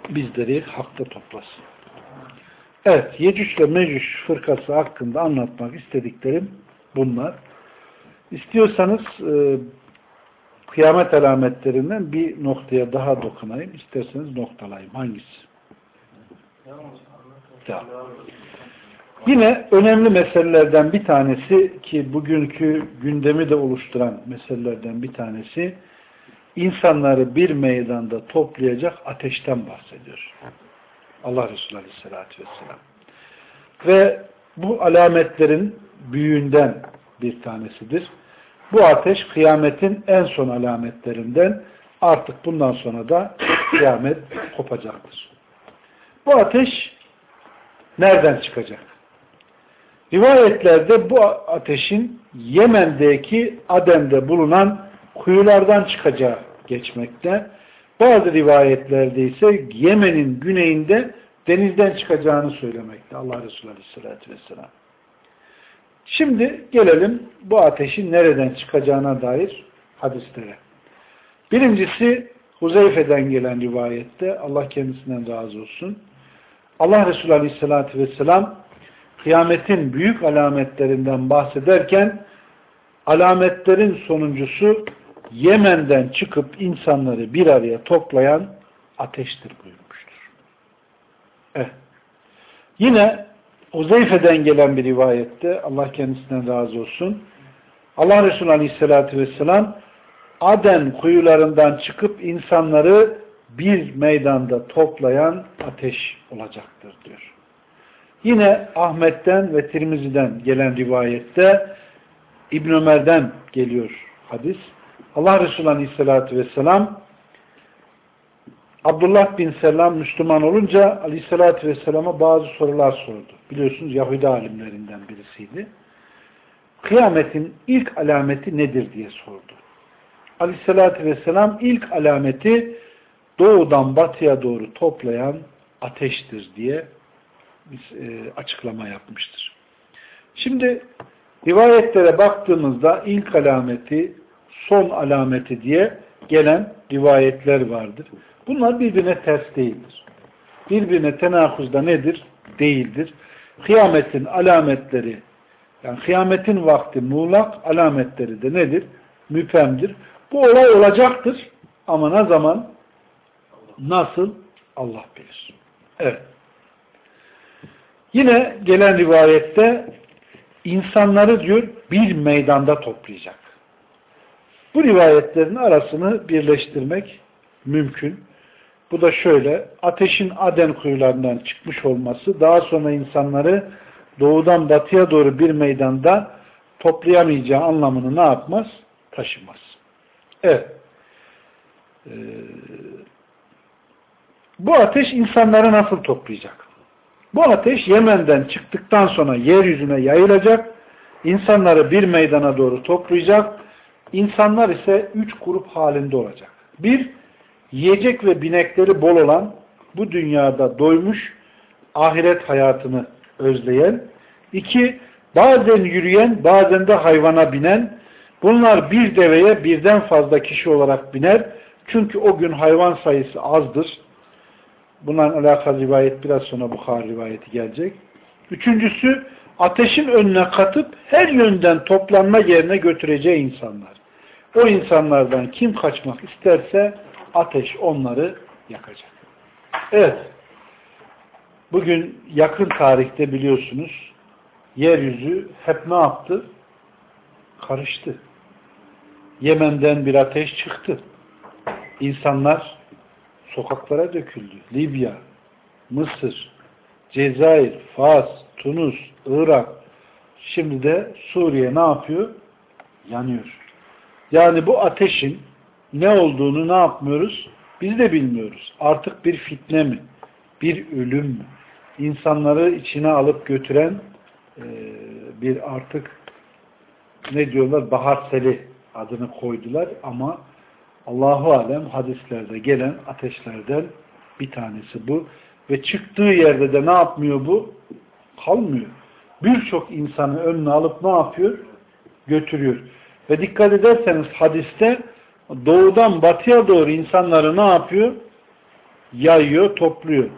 bizleri hakta toplasın. Evet, Yecüc ve Mecüc fırkası hakkında anlatmak istediklerim bunlar. İstiyorsanız e, kıyamet alametlerinden bir noktaya daha dokunayım. İsterseniz noktalayayım. Hangisi? Tamam. Yine önemli meselelerden bir tanesi ki bugünkü gündemi de oluşturan meselelerden bir tanesi insanları bir meydanda toplayacak ateşten bahsediyor. Allah Resulü Aleyhisselatü Vesselam. Ve bu alametlerin büyüğünden bir tanesidir. Bu ateş kıyametin en son alametlerinden artık bundan sonra da kıyamet kopacaktır. Bu ateş nereden çıkacak? Rivayetlerde bu ateşin Yemen'deki Aden'de bulunan kuyulardan çıkacağı geçmekte. Bazı rivayetlerde ise Yemen'in güneyinde denizden çıkacağını söylemekte Allah Resulü Aleyhisselatü Vesselam. Şimdi gelelim bu ateşin nereden çıkacağına dair hadislere. Birincisi Huzeyfe'den gelen rivayette Allah kendisinden razı olsun. Allah Resulü Aleyhisselatü Vesselam kıyametin büyük alametlerinden bahsederken alametlerin sonuncusu Yemen'den çıkıp insanları bir araya toplayan ateştir buyurmuştur. Evet. Yine Uzeyfe'den gelen bir rivayette Allah kendisinden razı olsun. Allah Resulü Aleyhisselatü Vesselam Aden kuyularından çıkıp insanları bir meydanda toplayan ateş olacaktır diyor. Yine Ahmet'ten ve Tirmizi'den gelen rivayette İbn Ömer'den geliyor hadis. Allah Resulü Aleyhisselatü Vesselam Abdullah bin Selam Müslüman olunca Aleyhisselatü Vesselam'a bazı sorular sordu. Biliyorsunuz Yahudi alimlerinden birisiydi. Kıyametin ilk alameti nedir diye sordu. Aleyhisselatü Vesselam ilk alameti doğudan batıya doğru toplayan ateştir diye e, açıklama yapmıştır. Şimdi rivayetlere baktığımızda ilk alameti, son alameti diye gelen rivayetler vardır. Bunlar birbirine ters değildir. Birbirine tenakuzda nedir? Değildir. Kıyametin alametleri, yani kıyametin vakti muğlak, alametleri de nedir? Müpemdir. Bu olay olacaktır. Ama ne zaman? Nasıl? Allah bilir. Evet. Yine gelen rivayette insanları diyor bir meydanda toplayacak. Bu rivayetlerin arasını birleştirmek mümkün. Bu da şöyle, ateşin Aden kuyularından çıkmış olması, daha sonra insanları doğudan batıya doğru bir meydanda toplayamayacağı anlamını ne yapmaz? Taşımaz. Evet. Ee, bu ateş insanları nasıl toplayacak? Bu ateş Yemen'den çıktıktan sonra yeryüzüne yayılacak, insanları bir meydana doğru toplayacak, insanlar ise üç grup halinde olacak. Bir, yiyecek ve binekleri bol olan, bu dünyada doymuş, ahiret hayatını özleyen. iki bazen yürüyen, bazen de hayvana binen. Bunlar bir deveye birden fazla kişi olarak biner. Çünkü o gün hayvan sayısı azdır. Bunların alakalı rivayet biraz sonra Bukhari rivayeti gelecek. Üçüncüsü ateşin önüne katıp her yönden toplanma yerine götüreceği insanlar. O insanlardan kim kaçmak isterse ateş onları yakacak. Evet. Bugün yakın tarihte biliyorsunuz yeryüzü hep ne yaptı? Karıştı. Yemen'den bir ateş çıktı. İnsanlar sokaklara döküldü. Libya, Mısır, Cezayir, Fas, Tunus, Irak, şimdi de Suriye ne yapıyor? Yanıyor. Yani bu ateşin ne olduğunu ne yapmıyoruz? Biz de bilmiyoruz. Artık bir fitne mi? Bir ölüm mü? İnsanları içine alıp götüren e, bir artık ne diyorlar? Bahar seli adını koydular ama Allahu alem hadislerde gelen ateşlerden bir tanesi bu. Ve çıktığı yerde de ne yapmıyor bu? Kalmıyor. Birçok insanı önüne alıp ne yapıyor? Götürüyor. Ve dikkat ederseniz hadiste doğudan batıya doğru insanları ne yapıyor? Yayıyor, topluyor.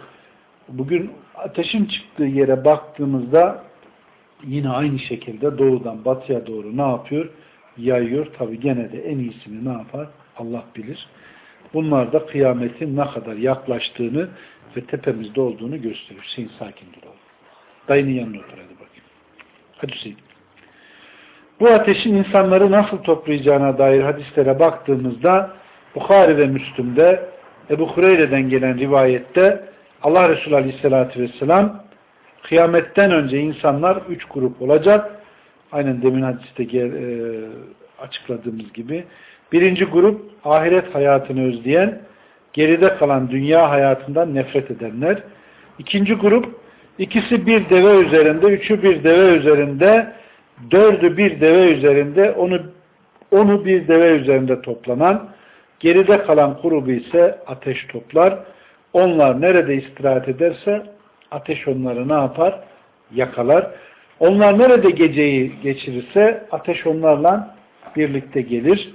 Bugün ateşin çıktığı yere baktığımızda yine aynı şekilde doğudan batıya doğru ne yapıyor? Yayıyor. Tabi gene de en iyisini ne yapar? Allah bilir. Bunlar da kıyametin ne kadar yaklaştığını ve tepemizde olduğunu gösteriyor. Hüseyin sakin dur oğlum. Dayının yanına otur hadi bakayım. Hadi Hüseyin. Bu ateşin insanları nasıl toplayacağına dair hadislere baktığımızda Bukhari ve Müslüm'de Ebu Hureyre'den gelen rivayette Allah Resulü Aleyhisselatü Vesselam kıyametten önce insanlar üç grup olacak. Aynen demin hadiste e, açıkladığımız gibi. Birinci grup ahiret hayatını özleyen, geride kalan dünya hayatından nefret edenler. İkinci grup ikisi bir deve üzerinde, üçü bir deve üzerinde, dördü bir deve üzerinde, onu onu bir deve üzerinde toplanan, geride kalan grubu ise ateş toplar. Onlar nerede istirahat ederse ateş onları ne yapar? Yakalar. Onlar nerede geceyi geçirirse ateş onlarla birlikte gelir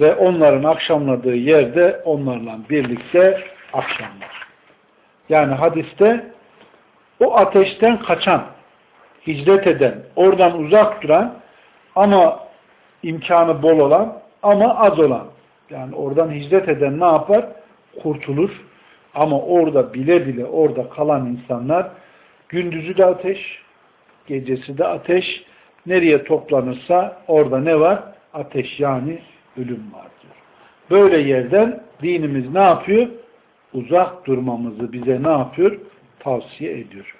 ve onların akşamladığı yerde onlarla birlikte akşamlar. Yani hadiste o ateşten kaçan, hicret eden, oradan uzak duran ama imkanı bol olan ama az olan. Yani oradan hicret eden ne yapar? Kurtulur. Ama orada bile bile orada kalan insanlar gündüzü de ateş, gecesi de ateş, nereye toplanırsa orada ne var? Ateş yani ölüm vardır. Böyle yerden dinimiz ne yapıyor? Uzak durmamızı bize ne yapıyor? Tavsiye ediyor.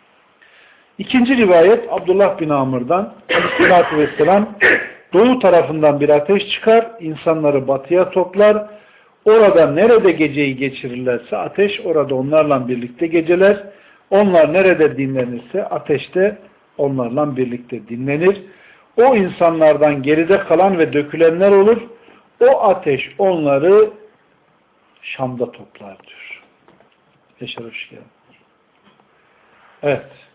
İkinci rivayet Abdullah bin Amr'dan Aleyhisselatü Vesselam doğu tarafından bir ateş çıkar, insanları batıya toplar, orada nerede geceyi geçirirlerse ateş orada onlarla birlikte geceler, onlar nerede dinlenirse ateşte onlarla birlikte dinlenir. O insanlardan geride kalan ve dökülenler olur. O ateş onları Şam'da toplar diyor. Yaşar hoş geldin. Evet.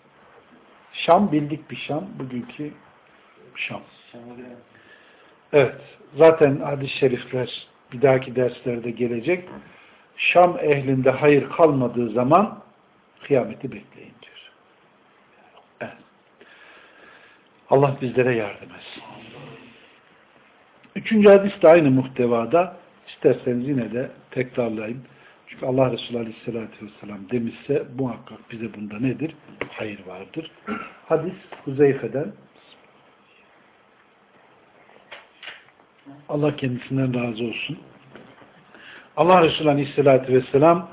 Şam bildik bir Şam. Bugünkü Şam. Evet. Zaten hadis-i şerifler bir dahaki derslerde gelecek. Şam ehlinde hayır kalmadığı zaman kıyameti bekleyin diyor. Evet. Allah bizlere yardım etsin. Üçüncü hadis de aynı muhtevada. İsterseniz yine de tekrarlayayım. Çünkü Allah Resulü Aleyhisselatü Vesselam demişse muhakkak bize bunda nedir? Hayır vardır. Hadis Huzeyfe'den Allah kendisinden razı olsun. Allah Resulü Aleyhisselatü Vesselam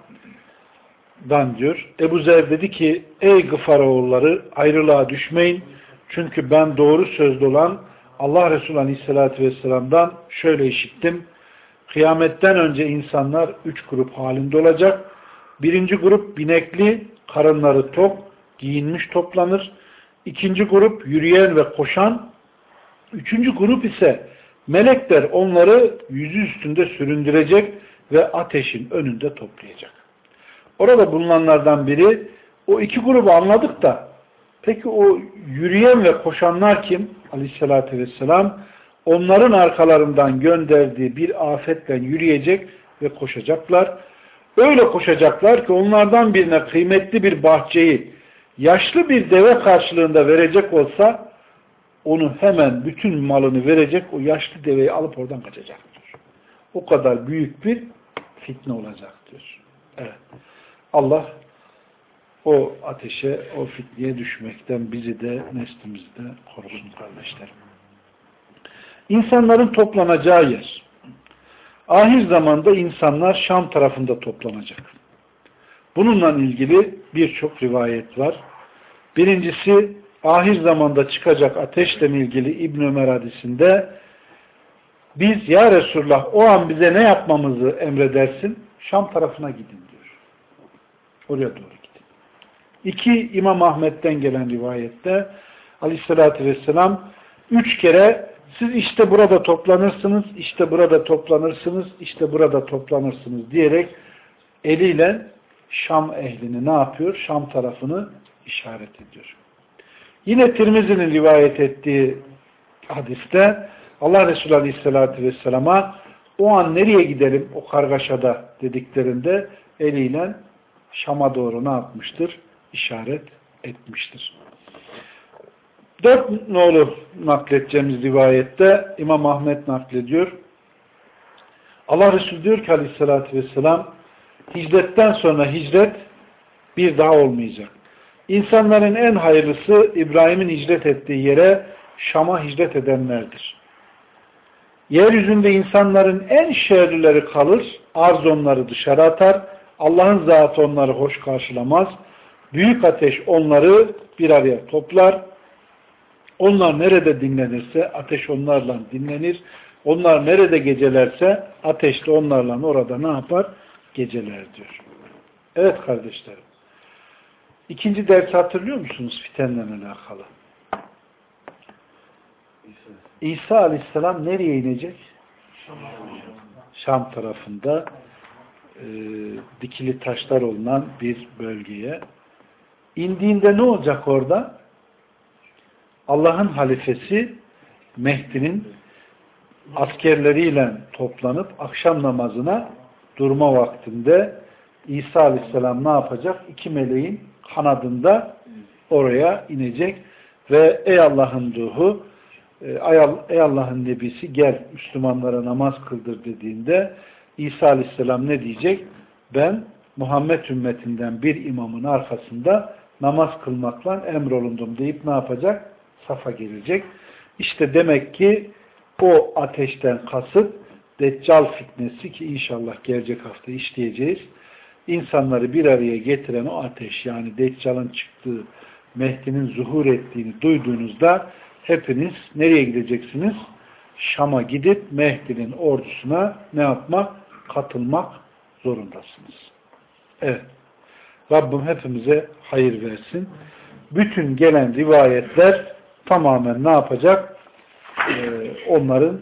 dan diyor. Ebu Zer dedi ki ey Gıfar oğulları ayrılığa düşmeyin. Çünkü ben doğru sözlü olan Allah Resulü Aleyhisselatü Vesselam'dan şöyle işittim. Kıyametten önce insanlar üç grup halinde olacak. Birinci grup binekli, karınları tok, giyinmiş toplanır. İkinci grup yürüyen ve koşan. Üçüncü grup ise melekler onları yüzü üstünde süründürecek ve ateşin önünde toplayacak. Orada bulunanlardan biri o iki grubu anladık da peki o yürüyen ve koşanlar kim? Aleyhissalatü vesselam onların arkalarından gönderdiği bir afetle yürüyecek ve koşacaklar. Öyle koşacaklar ki onlardan birine kıymetli bir bahçeyi yaşlı bir deve karşılığında verecek olsa onu hemen bütün malını verecek o yaşlı deveyi alıp oradan kaçacaktır. O kadar büyük bir fitne olacaktır. Evet. Allah o ateşe, o fitneye düşmekten bizi de neslimizi de korusun kardeşlerim. İnsanların toplanacağı yer. Ahir zamanda insanlar Şam tarafında toplanacak. Bununla ilgili birçok rivayet var. Birincisi ahir zamanda çıkacak ateşle ilgili İbn Ömer hadisinde biz ya Resulullah o an bize ne yapmamızı emredersin? Şam tarafına gidin diyor. Oraya doğru gidin. İki İmam Ahmet'ten gelen rivayette aleyhissalatü vesselam üç kere siz işte burada toplanırsınız, işte burada toplanırsınız, işte burada toplanırsınız diyerek eliyle Şam ehlini ne yapıyor? Şam tarafını işaret ediyor. Yine Tirmizi'nin rivayet ettiği hadiste Allah Resulü Aleyhisselatü Vesselam'a o an nereye gidelim o kargaşada dediklerinde eliyle Şam'a doğru ne yapmıştır? İşaret etmiştir. Dört nolu nakledeceğimiz rivayette İmam Ahmet naklediyor. Allah Resulü diyor ki aleyhissalatü vesselam hicretten sonra hicret bir daha olmayacak. İnsanların en hayırlısı İbrahim'in hicret ettiği yere Şam'a hicret edenlerdir. Yeryüzünde insanların en şerlileri kalır, arz onları dışarı atar, Allah'ın zatı onları hoş karşılamaz, büyük ateş onları bir araya toplar, onlar nerede dinlenirse ateş onlarla dinlenir, onlar nerede gecelerse ateş de onlarla orada ne yapar? Geceler diyor. Evet kardeşlerim. İkinci dersi hatırlıyor musunuz fitenle alakalı? İsa aleyhisselam nereye inecek? Şam tarafında e, dikili taşlar olunan bir bölgeye. İndiğinde ne olacak orada? Allah'ın halifesi Mehdi'nin askerleriyle toplanıp akşam namazına durma vaktinde İsa Aleyhisselam ne yapacak? İki meleğin kanadında oraya inecek ve ey Allah'ın ruhu e, ey Allah'ın nebisi gel Müslümanlara namaz kıldır dediğinde İsa Aleyhisselam ne diyecek? Ben Muhammed ümmetinden bir imamın arkasında namaz kılmakla emrolundum deyip ne yapacak? Safa gelecek. İşte demek ki o ateşten kasıt Deccal fitnesi ki inşallah gelecek hafta işleyeceğiz. İnsanları bir araya getiren o ateş yani Deccal'ın çıktığı Mehdi'nin zuhur ettiğini duyduğunuzda hepiniz nereye gideceksiniz? Şam'a gidip Mehdi'nin ordusuna ne yapmak? Katılmak zorundasınız. Evet. Rabbim hepimize hayır versin. Bütün gelen rivayetler tamamen ne yapacak? Ee, onların e,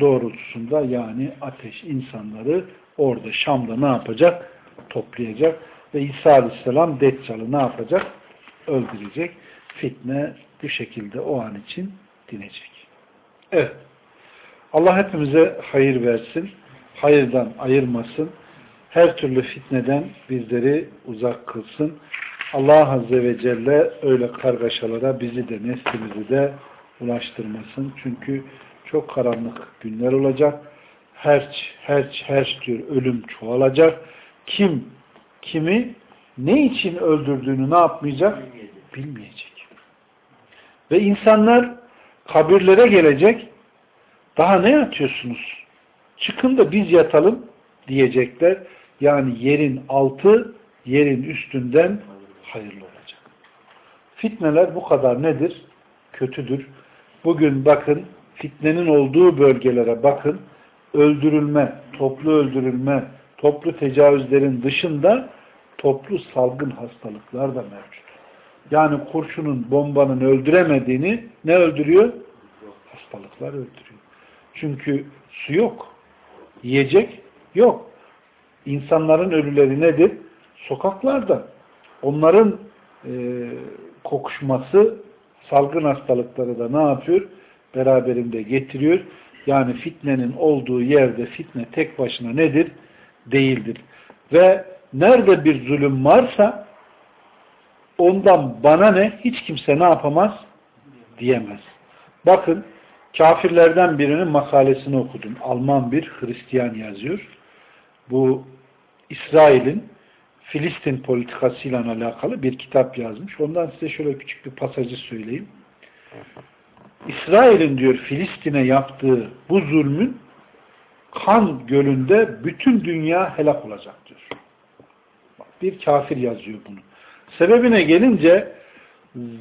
doğrultusunda yani ateş insanları orada Şam'da ne yapacak? Toplayacak ve İsa Aleyhisselam Deccal'ı ne yapacak? Öldürecek. Fitne bu şekilde o an için dinecek. Evet. Allah hepimize hayır versin. Hayırdan ayırmasın. Her türlü fitneden bizleri uzak kılsın. Allah Azze ve Celle öyle kargaşalara bizi de neslimizi de ulaştırmasın. Çünkü çok karanlık günler olacak. Herç, herç, herç diyor ölüm çoğalacak. Kim kimi ne için öldürdüğünü ne yapmayacak? Bilmeyecek. Ve insanlar kabirlere gelecek. Daha ne yatıyorsunuz? Çıkın da biz yatalım diyecekler. Yani yerin altı yerin üstünden hayırlı olacak. Fitneler bu kadar nedir? Kötüdür. Bugün bakın fitnenin olduğu bölgelere bakın öldürülme, toplu öldürülme, toplu tecavüzlerin dışında toplu salgın hastalıklar da mevcut. Yani kurşunun, bombanın öldüremediğini ne öldürüyor? Hastalıklar öldürüyor. Çünkü su yok. Yiyecek yok. İnsanların ölüleri nedir? Sokaklarda. Onların e, kokuşması salgın hastalıkları da ne yapıyor? Beraberinde getiriyor. Yani fitnenin olduğu yerde fitne tek başına nedir? Değildir. Ve nerede bir zulüm varsa ondan bana ne hiç kimse ne yapamaz diyemez. Bakın kafirlerden birinin makalesini okudum. Alman bir Hristiyan yazıyor. Bu İsrail'in Filistin politikasıyla alakalı bir kitap yazmış. Ondan size şöyle küçük bir pasajı söyleyeyim. İsrail'in diyor Filistin'e yaptığı bu zulmün kan gölünde bütün dünya helak olacak diyor. Bir kafir yazıyor bunu. Sebebine gelince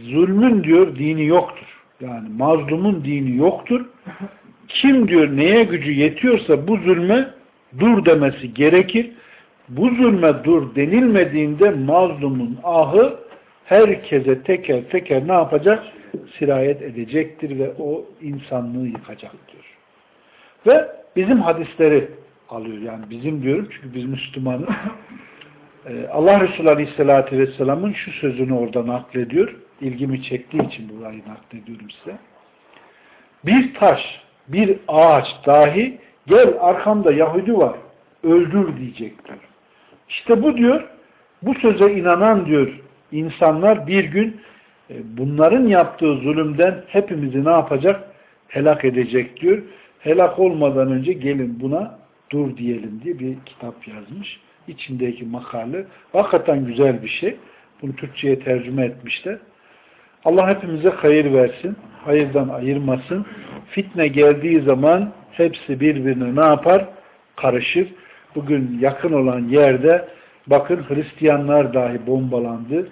zulmün diyor dini yoktur. Yani mazlumun dini yoktur. Kim diyor neye gücü yetiyorsa bu zulme dur demesi gerekir. Bu zulme dur denilmediğinde mazlumun ahı herkese teker teker ne yapacak? Sirayet edecektir ve o insanlığı yıkacak diyor. Ve bizim hadisleri alıyor. Yani bizim diyorum çünkü biz Müslümanız. Ee, Allah Resulü Aleyhisselatü Vesselam'ın şu sözünü orada naklediyor. İlgimi çektiği için burayı naklediyorum size. Bir taş, bir ağaç dahi gel arkamda Yahudi var öldür diyecek diyor. İşte bu diyor bu söze inanan diyor insanlar bir gün e, bunların yaptığı zulümden hepimizi ne yapacak? Helak edecek diyor. Helak olmadan önce gelin buna dur diyelim diye bir kitap yazmış. İçindeki makale hakikaten güzel bir şey. Bunu Türkçe'ye tercüme etmişler. Allah hepimize hayır versin. Hayırdan ayırmasın. Fitne geldiği zaman hepsi birbirine ne yapar? Karışır. Bugün yakın olan yerde bakın Hristiyanlar dahi bombalandı.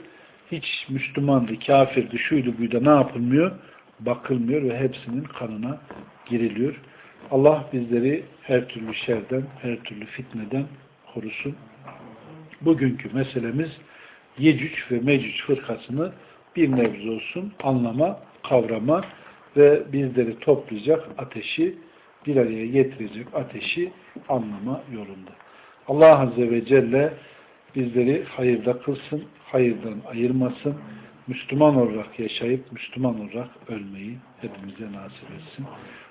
Hiç Müslümandı, kafirdi, şuydu buydu ne yapılmıyor? Bakılmıyor ve hepsinin kanına giriliyor. Allah bizleri her türlü şerden, her türlü fitneden korusun. Bugünkü meselemiz Yecüc ve Mecüc fırkasını bir nebze olsun anlama, kavrama ve bizleri toplayacak ateşi bir araya getirecek ateşi anlama yolunda. Allah Azze ve Celle bizleri hayırda kılsın, hayırdan ayırmasın, Müslüman olarak yaşayıp Müslüman olarak ölmeyi hepimize nasip etsin.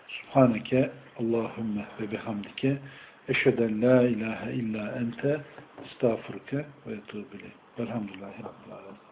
Subhaneke Allahümme ve bihamdike eşheden la ilahe illa ente estağfurke ve etubile. Velhamdülillahi Rabbil Alemin.